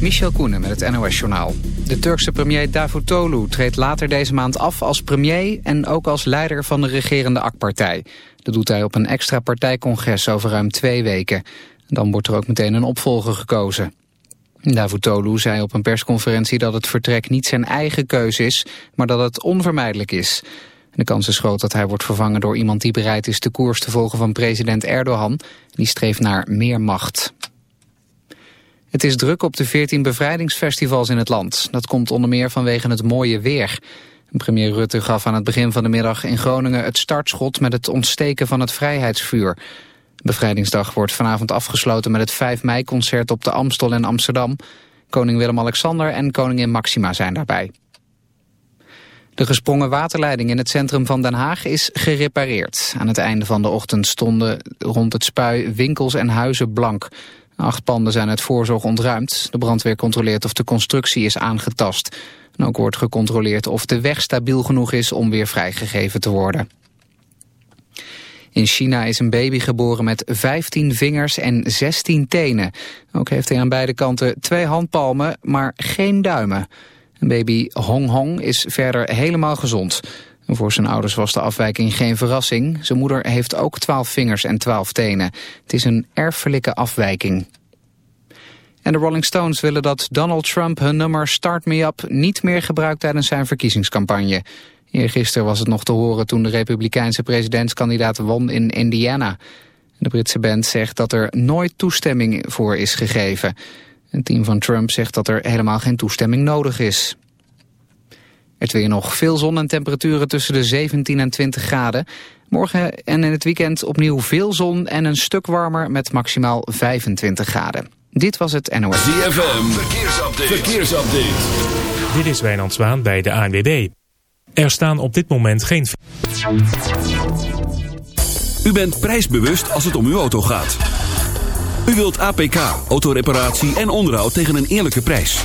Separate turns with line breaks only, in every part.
Michel Koenen met het NOS-journaal. De Turkse premier Davutoglu treedt later deze maand af als premier... en ook als leider van de regerende AK-partij. Dat doet hij op een extra partijcongres over ruim twee weken. Dan wordt er ook meteen een opvolger gekozen. Davutoglu zei op een persconferentie dat het vertrek niet zijn eigen keuze is... maar dat het onvermijdelijk is. De kans is groot dat hij wordt vervangen door iemand die bereid is de koers te volgen van president Erdogan. Die streeft naar meer macht. Het is druk op de 14 bevrijdingsfestivals in het land. Dat komt onder meer vanwege het mooie weer. Premier Rutte gaf aan het begin van de middag in Groningen het startschot met het ontsteken van het vrijheidsvuur. Bevrijdingsdag wordt vanavond afgesloten met het 5 mei-concert op de Amstel in Amsterdam. Koning Willem-Alexander en koningin Maxima zijn daarbij. De gesprongen waterleiding in het centrum van Den Haag is gerepareerd. Aan het einde van de ochtend stonden rond het spui winkels en huizen blank. Acht panden zijn uit voorzorg ontruimd. De brandweer controleert of de constructie is aangetast. En ook wordt gecontroleerd of de weg stabiel genoeg is om weer vrijgegeven te worden. In China is een baby geboren met 15 vingers en 16 tenen. Ook heeft hij aan beide kanten twee handpalmen, maar geen duimen. Een baby Hong Hong is verder helemaal gezond. Voor zijn ouders was de afwijking geen verrassing. Zijn moeder heeft ook 12 vingers en 12 tenen. Het is een erfelijke afwijking. En de Rolling Stones willen dat Donald Trump hun nummer Start Me Up niet meer gebruikt tijdens zijn verkiezingscampagne. Eergisteren was het nog te horen toen de republikeinse presidentskandidaat won in Indiana. De Britse band zegt dat er nooit toestemming voor is gegeven. Een team van Trump zegt dat er helemaal geen toestemming nodig is. Het weer nog veel zon en temperaturen tussen de 17 en 20 graden. Morgen en in het weekend opnieuw veel zon en een stuk warmer met maximaal 25 graden. Dit was het NOS.
ZFM, verkeersupdate. verkeersupdate.
Dit is Wijnand Zwaan bij de ANWB. Er staan op dit moment geen...
U bent prijsbewust als het om uw auto gaat. U wilt APK, autoreparatie en onderhoud tegen een eerlijke prijs.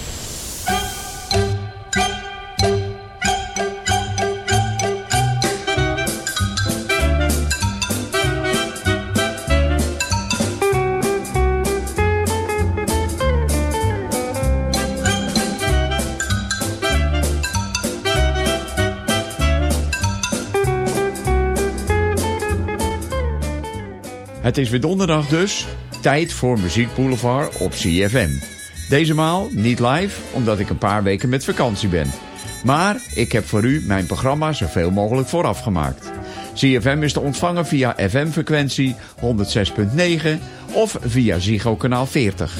Het is weer donderdag dus. Tijd voor Muziek Boulevard op CFM. Deze maal niet live, omdat ik een paar weken met vakantie ben. Maar ik heb voor u mijn programma zoveel mogelijk vooraf gemaakt. CFM is te ontvangen via FM-frequentie 106.9 of via Ziggo kanaal 40.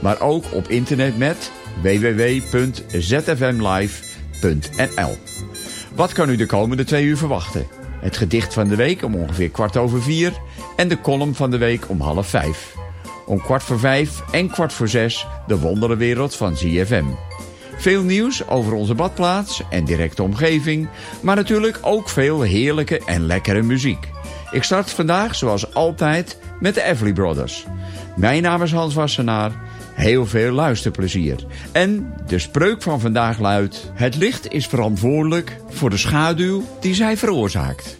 Maar ook op internet met www.zfmlive.nl. Wat kan u de komende twee uur verwachten? Het gedicht van de week om ongeveer kwart over vier en de column van de week om half vijf. Om kwart voor vijf en kwart voor zes de wonderenwereld van ZFM. Veel nieuws over onze badplaats en directe omgeving, maar natuurlijk ook veel heerlijke en lekkere muziek. Ik start vandaag zoals altijd met de Everly Brothers. Mijn naam is Hans Wassenaar. Heel veel luisterplezier. En de spreuk van vandaag luidt... Het licht is verantwoordelijk voor de schaduw die zij veroorzaakt.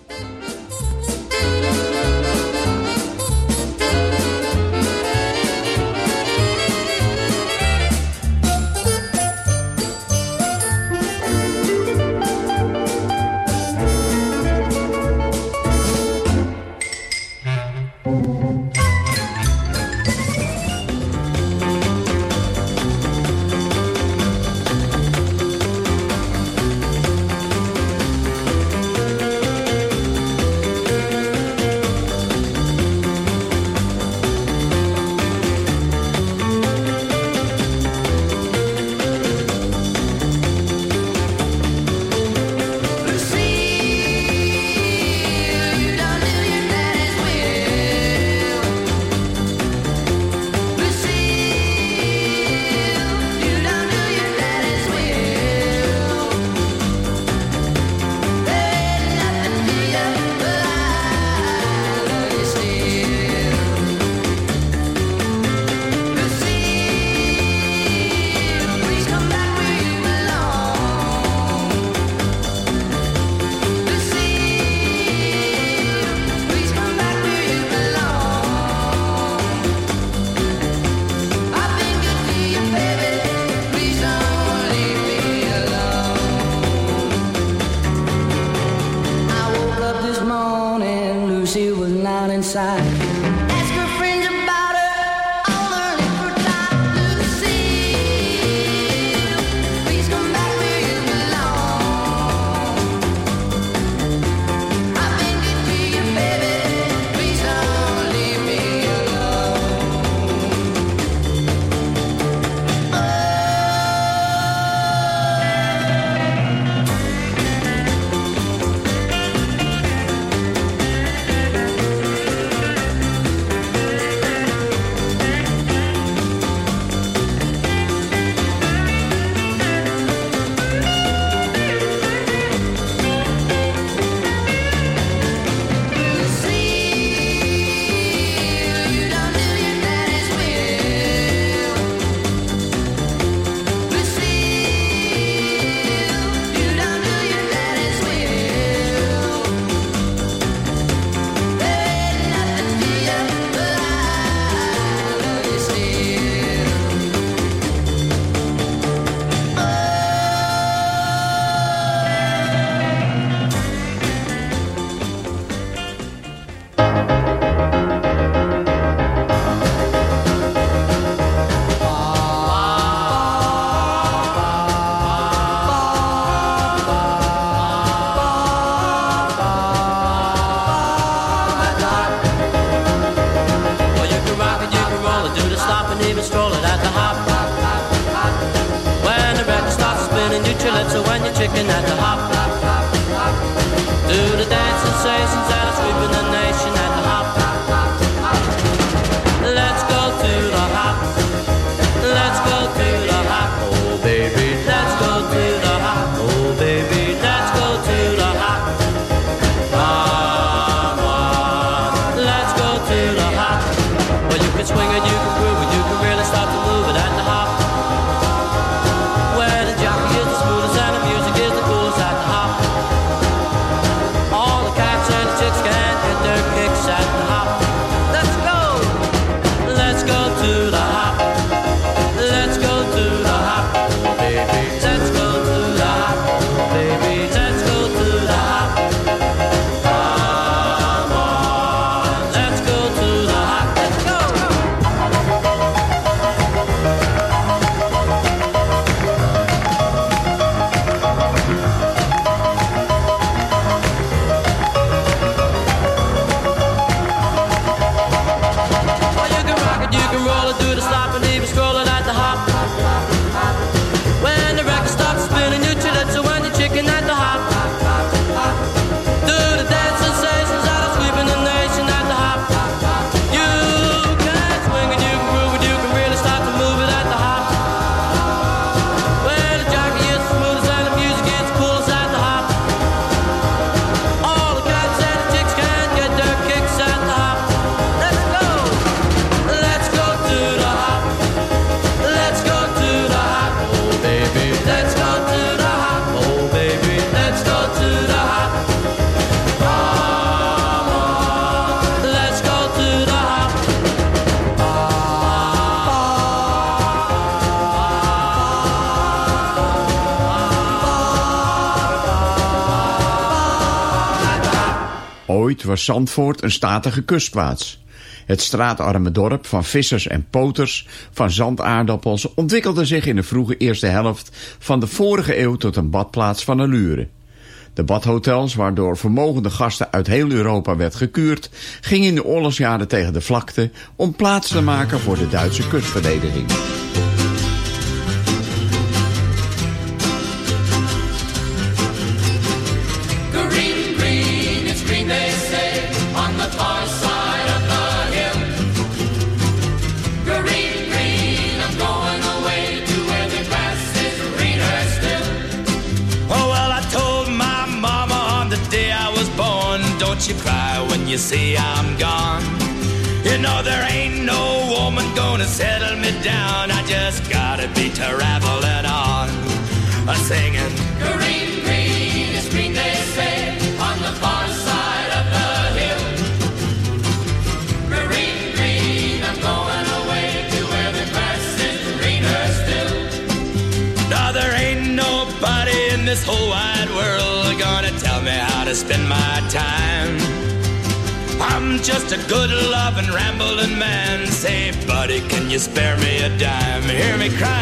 was Zandvoort een statige kustplaats. Het straatarme dorp van vissers en poters van zandaardappels ontwikkelde zich in de vroege eerste helft van de vorige eeuw tot een badplaats van allure. De badhotels, waardoor vermogende gasten uit heel Europa werd gekuurd, gingen in de oorlogsjaren tegen de vlakte om plaats te maken voor de Duitse kustverdediging.
you see, I'm gone. You know there ain't no woman gonna settle me down. I just gotta be traveling on, a singing.
Green, green is green, they say, on the far side of the hill. Green, green, I'm away to where the grass is greener still.
Now there ain't nobody in this whole wide world gonna tell me how to spend my time. I'm just a good loving, rambling man. Say, buddy, can you spare me a dime? Hear me
cry.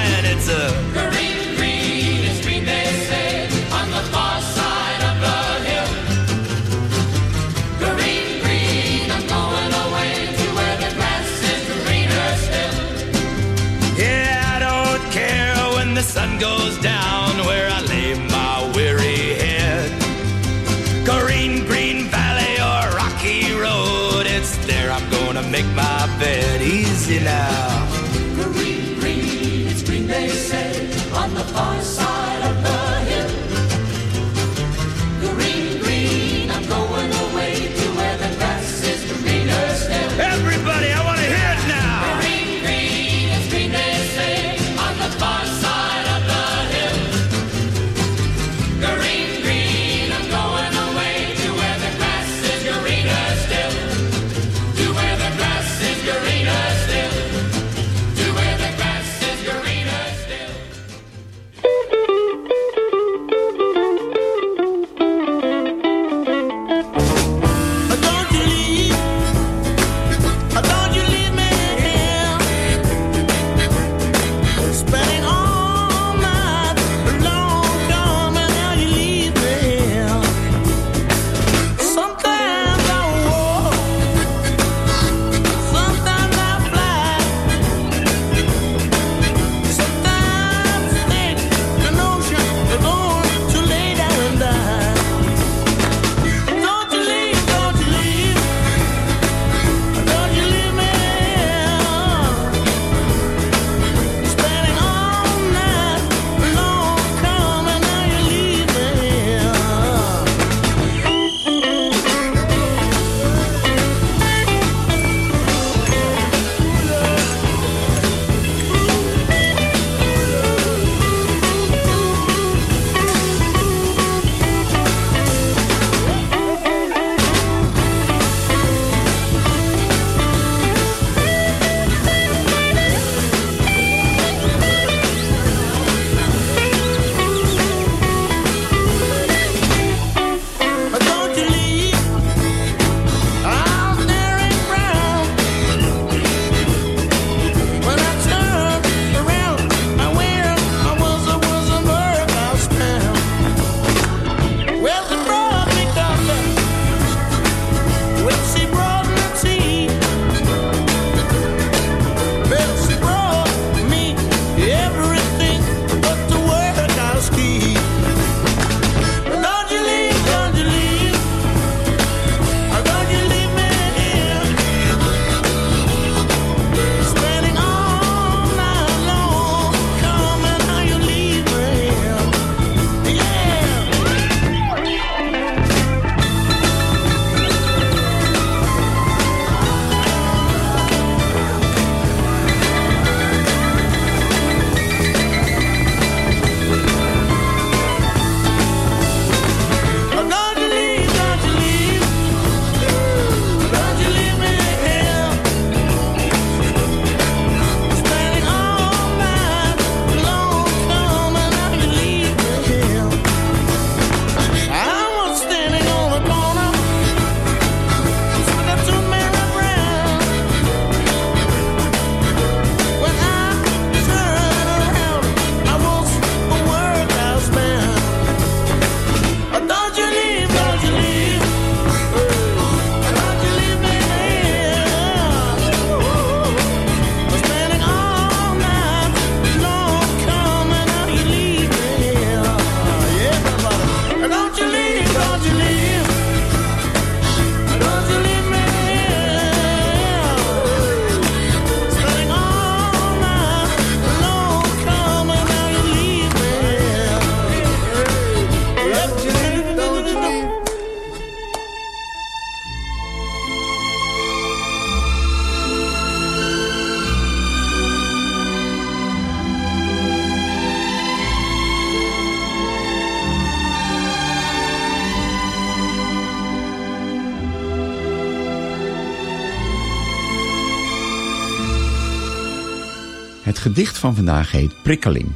Gedicht van vandaag heet Prikkeling.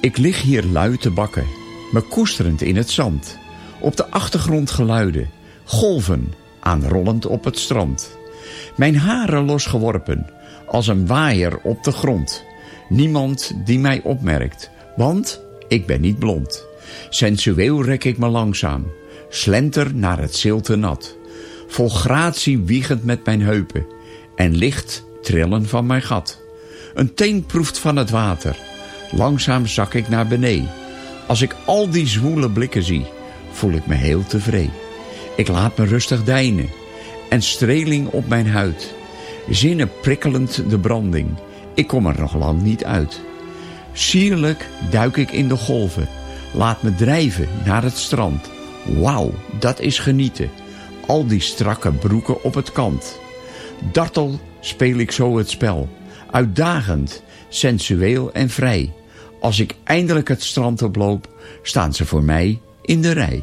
Ik lig hier lui te bakken, me koesterend in het zand. Op de achtergrond geluiden, golven, aanrollend op het strand. Mijn haren losgeworpen, als een waaier op de grond. Niemand die mij opmerkt, want ik ben niet blond. Sensueel rek ik me langzaam, slenter naar het zilte nat. Vol gratie wiegend met mijn heupen en licht trillen van mijn gat. Een teen proeft van het water, langzaam zak ik naar beneden. Als ik al die zwoele blikken zie, voel ik me heel tevreden. Ik laat me rustig deinen en streling op mijn huid. Zinnen prikkelend de branding, ik kom er nog lang niet uit. Sierlijk duik ik in de golven, laat me drijven naar het strand. Wauw, dat is genieten, al die strakke broeken op het kant. Dartel speel ik zo het spel, uitdagend, sensueel en vrij. Als ik eindelijk het strand oploop, staan ze voor mij in de rij.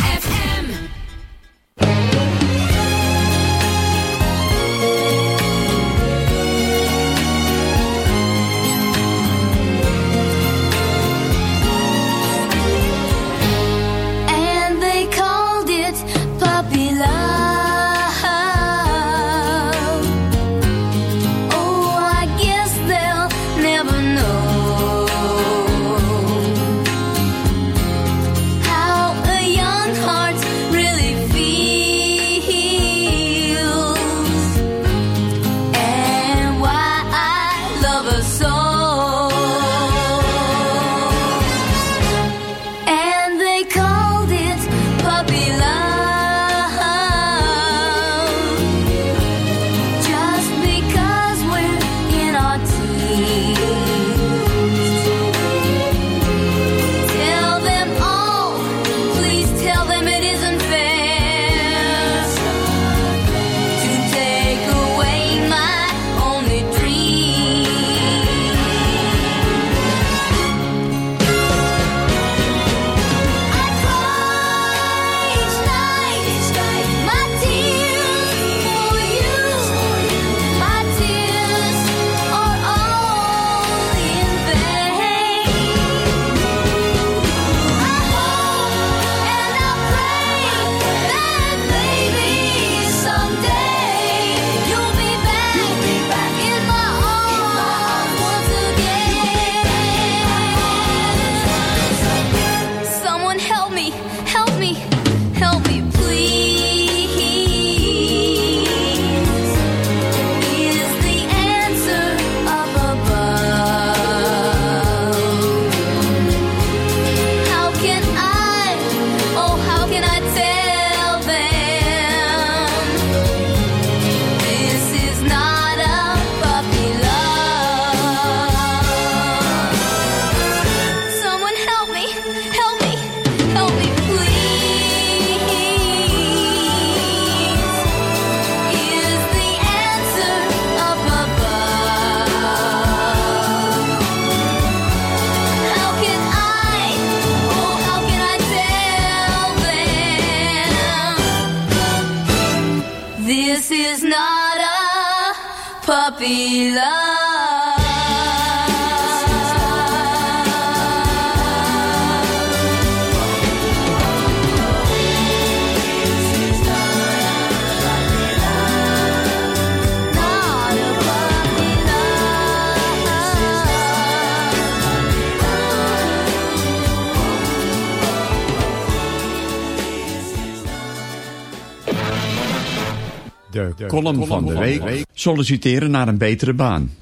De, column van de week. Solliciteren naar een betere baan.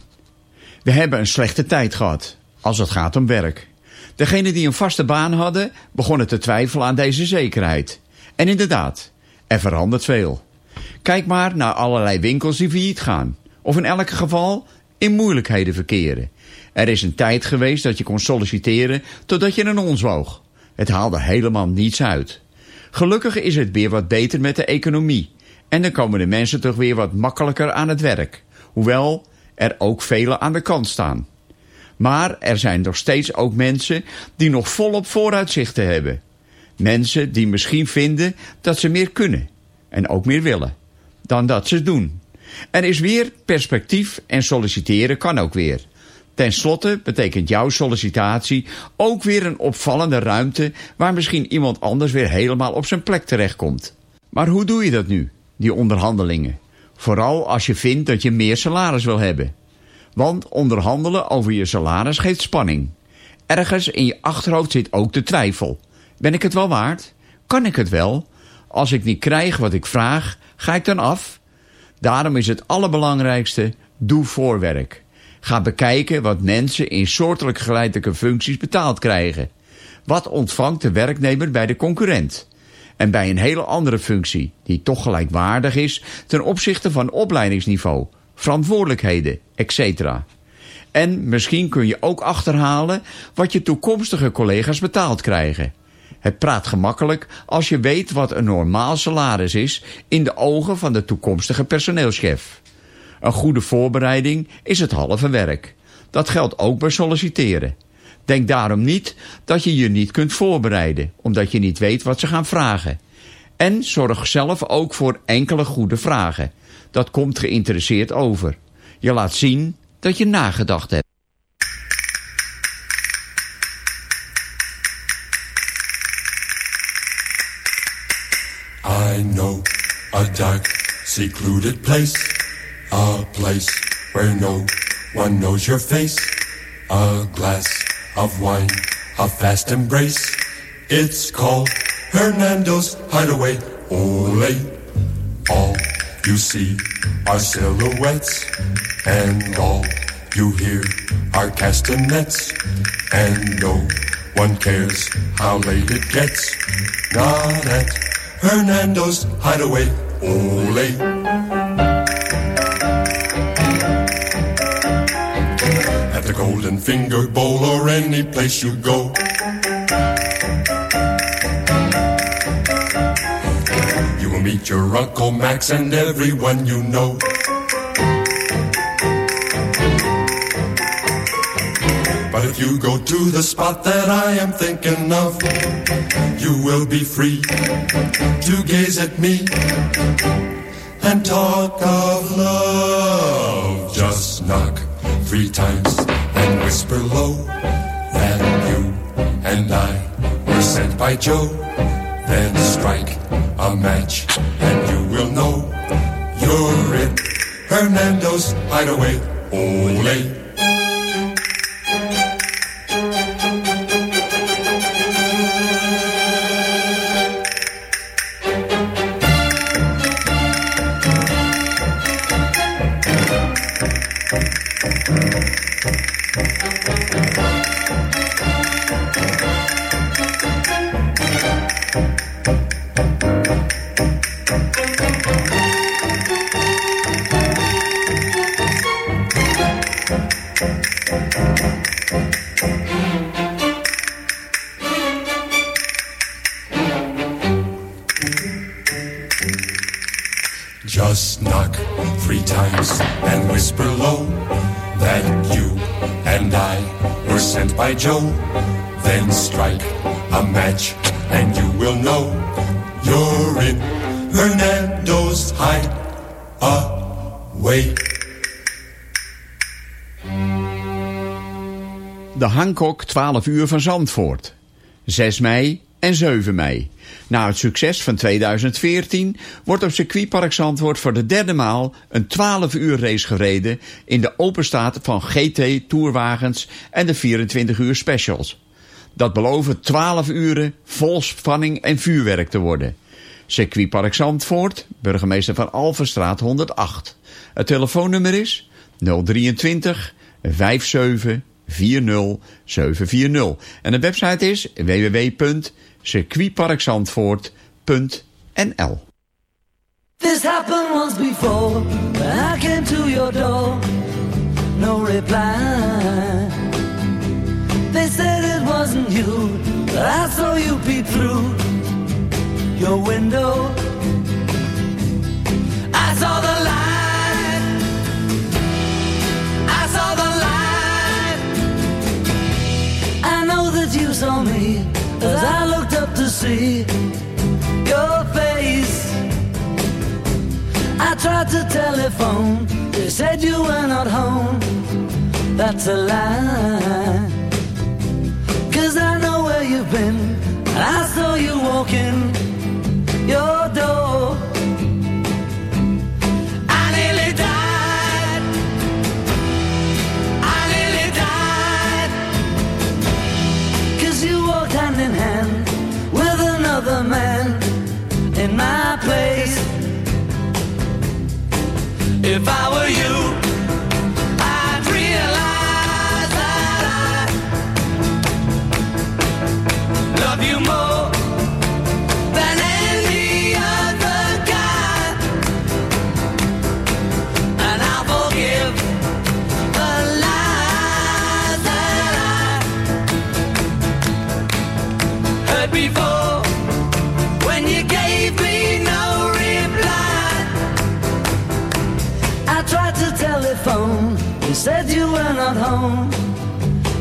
We hebben een slechte tijd gehad, als het gaat om werk. Degenen die een vaste baan hadden, begonnen te twijfelen aan deze zekerheid. En inderdaad, er verandert veel. Kijk maar naar allerlei winkels die failliet gaan. Of in elk geval in moeilijkheden verkeren. Er is een tijd geweest dat je kon solliciteren totdat je een ons woog. Het haalde helemaal niets uit. Gelukkig is het weer wat beter met de economie. En dan komen de mensen toch weer wat makkelijker aan het werk. Hoewel er ook velen aan de kant staan. Maar er zijn nog steeds ook mensen die nog volop vooruitzichten hebben. Mensen die misschien vinden dat ze meer kunnen. En ook meer willen. Dan dat ze doen. Er is weer perspectief en solliciteren kan ook weer. Ten slotte betekent jouw sollicitatie ook weer een opvallende ruimte... waar misschien iemand anders weer helemaal op zijn plek terechtkomt. Maar hoe doe je dat nu, die onderhandelingen? Vooral als je vindt dat je meer salaris wil hebben. Want onderhandelen over je salaris geeft spanning. Ergens in je achterhoofd zit ook de twijfel. Ben ik het wel waard? Kan ik het wel? Als ik niet krijg wat ik vraag, ga ik dan af? Daarom is het allerbelangrijkste, doe voorwerk. Ga bekijken wat mensen in soortelijk geleidelijke functies betaald krijgen. Wat ontvangt de werknemer bij de concurrent? En bij een hele andere functie, die toch gelijkwaardig is ten opzichte van opleidingsniveau, verantwoordelijkheden, etc. En misschien kun je ook achterhalen wat je toekomstige collega's betaald krijgen. Het praat gemakkelijk als je weet wat een normaal salaris is in de ogen van de toekomstige personeelschef. Een goede voorbereiding is het halve werk. Dat geldt ook bij solliciteren. Denk daarom niet dat je je niet kunt voorbereiden, omdat je niet weet wat ze gaan vragen. En zorg zelf ook voor enkele goede vragen. Dat komt geïnteresseerd over. Je laat zien dat je nagedacht hebt.
I know a dark, secluded place, a place where no one knows your face. A glass of wine, a fast embrace. It's called Hernando's Hideaway. Ole, all you see are silhouettes, and all you hear are castanets, and no one cares how late it gets. Not at Hernando's Hideaway. Ole. Golden Finger Bowl or any place you go. You will meet your Uncle Max and everyone you know. But if you go to the spot that I am thinking of, you will be free to gaze at me and talk of love. Just knock three times whisper low that you and I were sent by Joe. Then strike a match and you will know you're in Hernando's hideaway. Ole.
Hancock 12 uur van Zandvoort. 6 mei en 7 mei. Na het succes van 2014 wordt op circuitpark Zandvoort voor de derde maal een 12 uur race gereden in de openstaat van GT Tourwagens en de 24 uur specials. Dat beloven 12 uren vol spanning en vuurwerk te worden. Circuitpark Zandvoort, burgemeester van Alverstraat 108. Het telefoonnummer is 023 57 40 740. En de website is www.circuitparkzandvoort.nl
This happened once before. I came to your door, no reply. They said it wasn't you, but I saw you peep through your window. I saw the see your face. I tried to telephone, they said you were not home. That's a lie. Cause I know where you've been. and I saw you walking If I were you,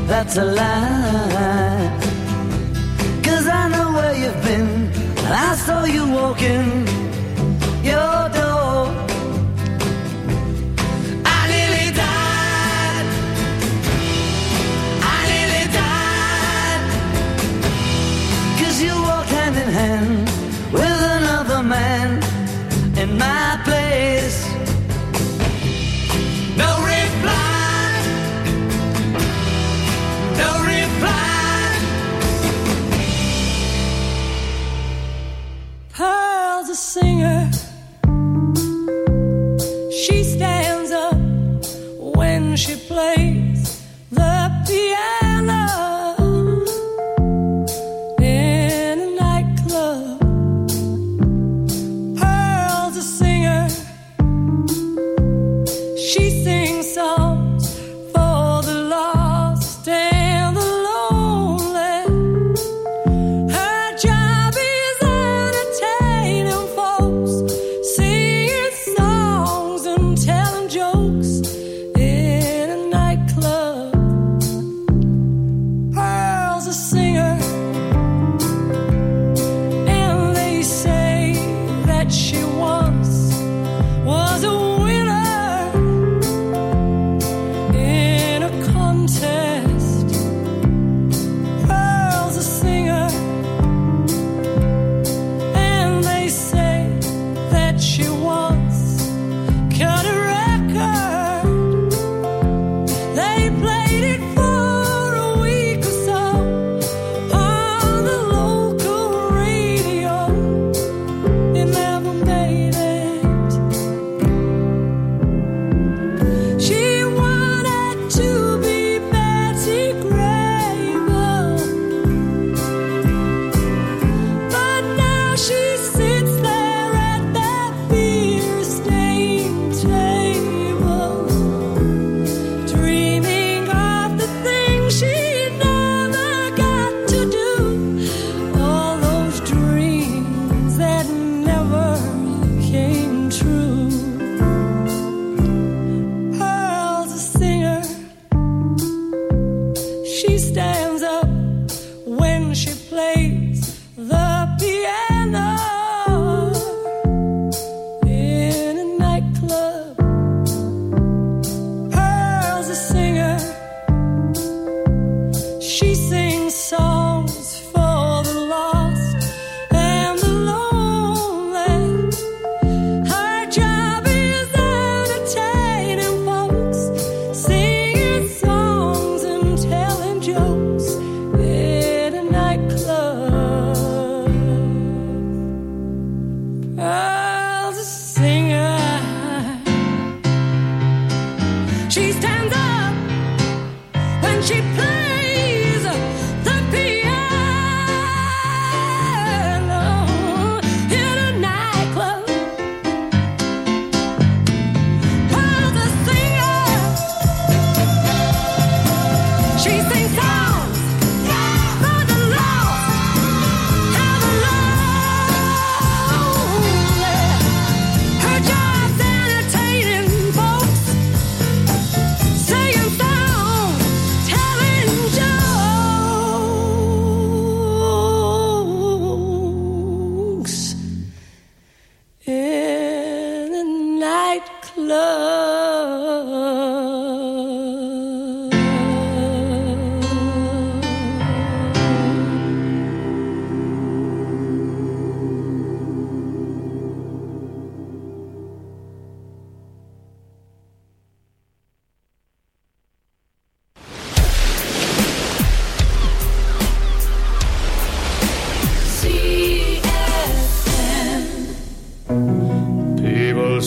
That's a lie. Cause I know where you've been, and I saw you walking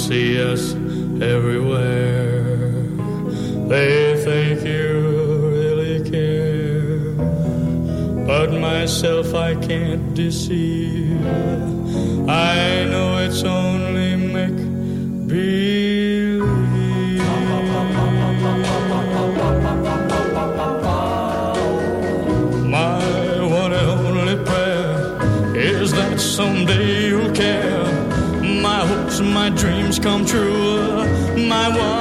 see us everywhere. They think you really care, but myself I can't deceive. I know it's only come true. My one.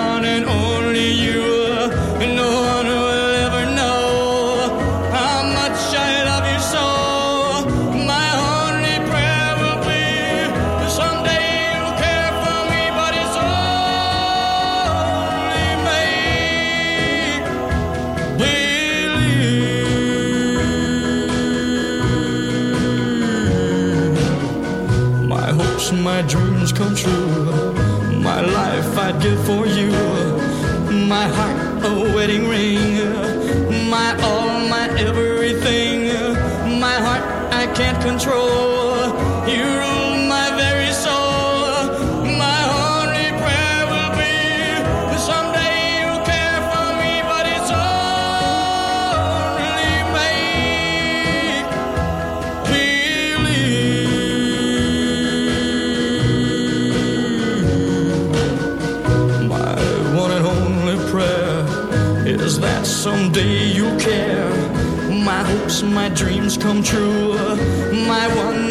my dreams come true. My one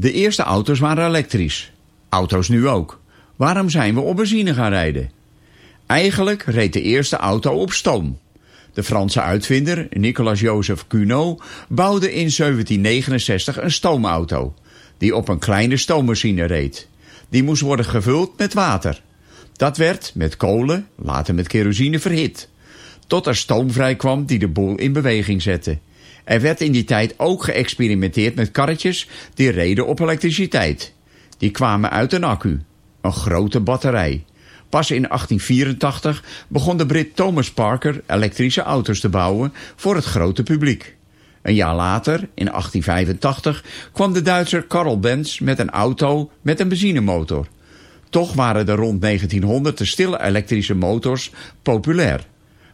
De
eerste auto's waren elektrisch. Auto's nu ook. Waarom zijn we op benzine gaan rijden? Eigenlijk reed de eerste auto op stoom. De Franse uitvinder Nicolas Joseph Cuno bouwde in 1769 een stoomauto, die op een kleine stoommachine reed. Die moest worden gevuld met water. Dat werd met kolen, later met kerosine verhit. Tot er stoom vrij kwam die de boel in beweging zette. Er werd in die tijd ook geëxperimenteerd met karretjes die reden op elektriciteit. Die kwamen uit een accu, een grote batterij. Pas in 1884 begon de Brit Thomas Parker elektrische auto's te bouwen voor het grote publiek. Een jaar later, in 1885, kwam de Duitser Karl Benz met een auto met een benzinemotor. Toch waren er rond 1900 de stille elektrische motors populair.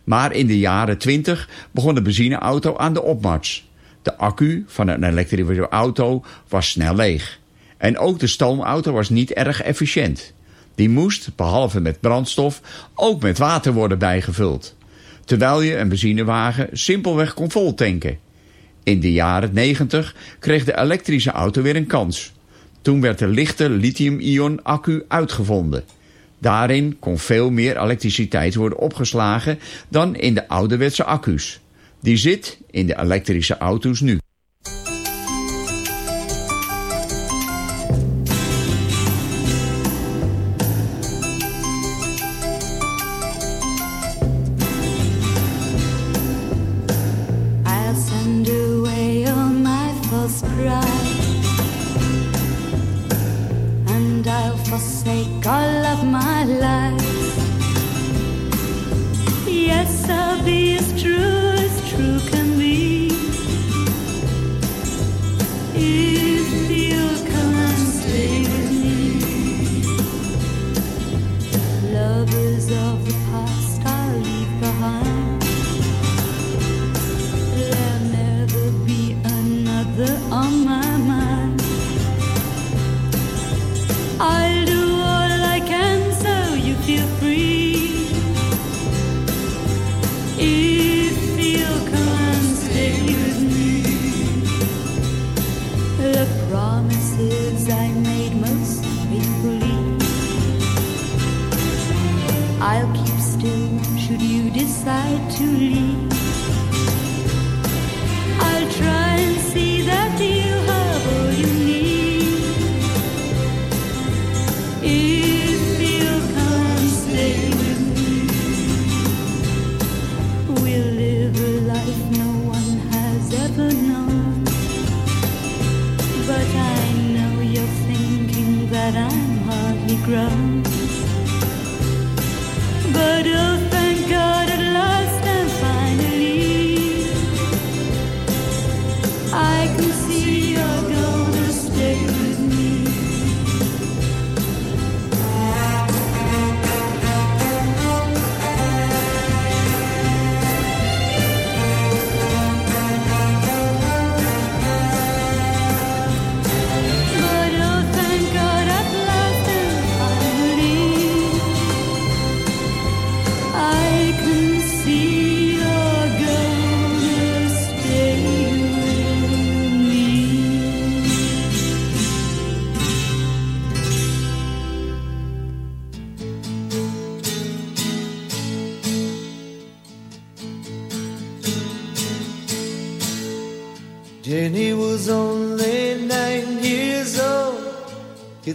Maar in de jaren 20 begon de benzineauto aan de opmars. De accu van een elektrische auto was snel leeg. En ook de stoomauto was niet erg efficiënt. Die moest, behalve met brandstof, ook met water worden bijgevuld. Terwijl je een benzinewagen simpelweg kon voltanken. In de jaren 90 kreeg de elektrische auto weer een kans. Toen werd de lichte lithium-ion accu uitgevonden. Daarin kon veel meer elektriciteit worden opgeslagen dan in de ouderwetse accu's. Die zit in de elektrische auto's nu.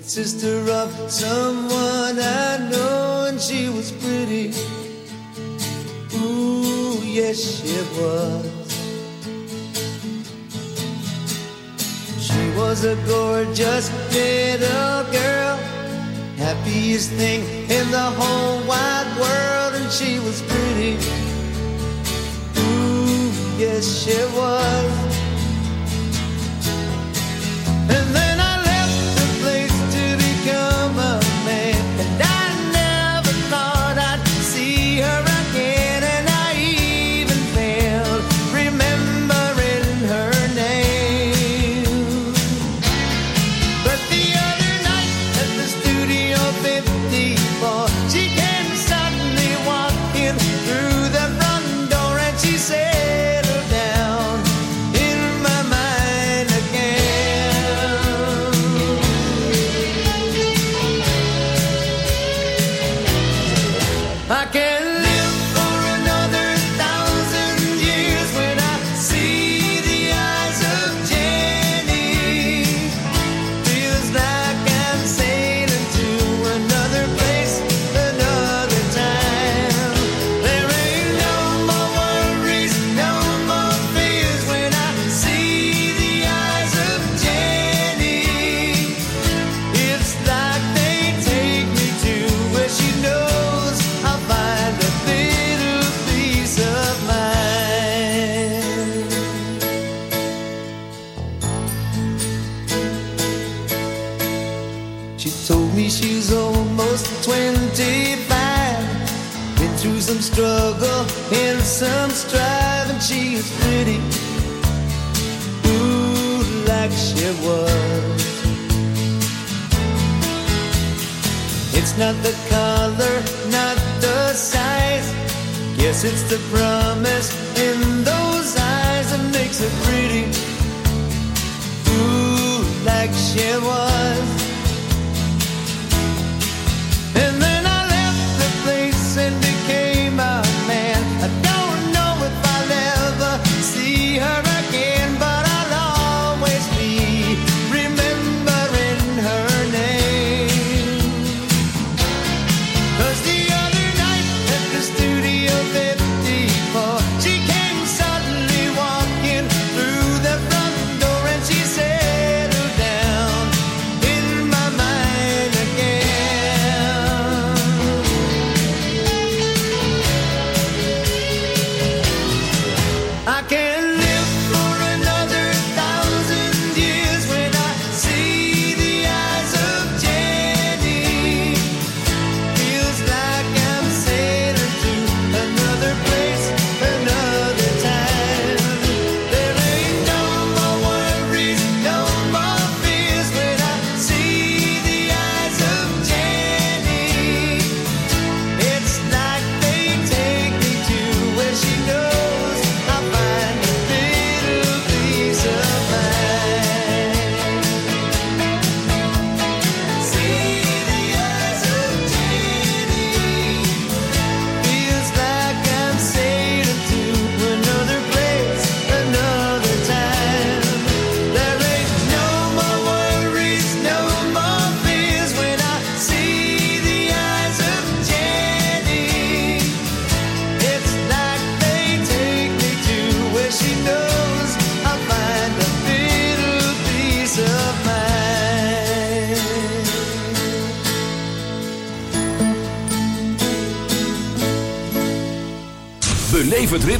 It's sister of someone I know, and she was pretty. Ooh, yes, she was. She was a gorgeous little girl, happiest thing in the whole wide world, and she was pretty. Ooh, yes, she was.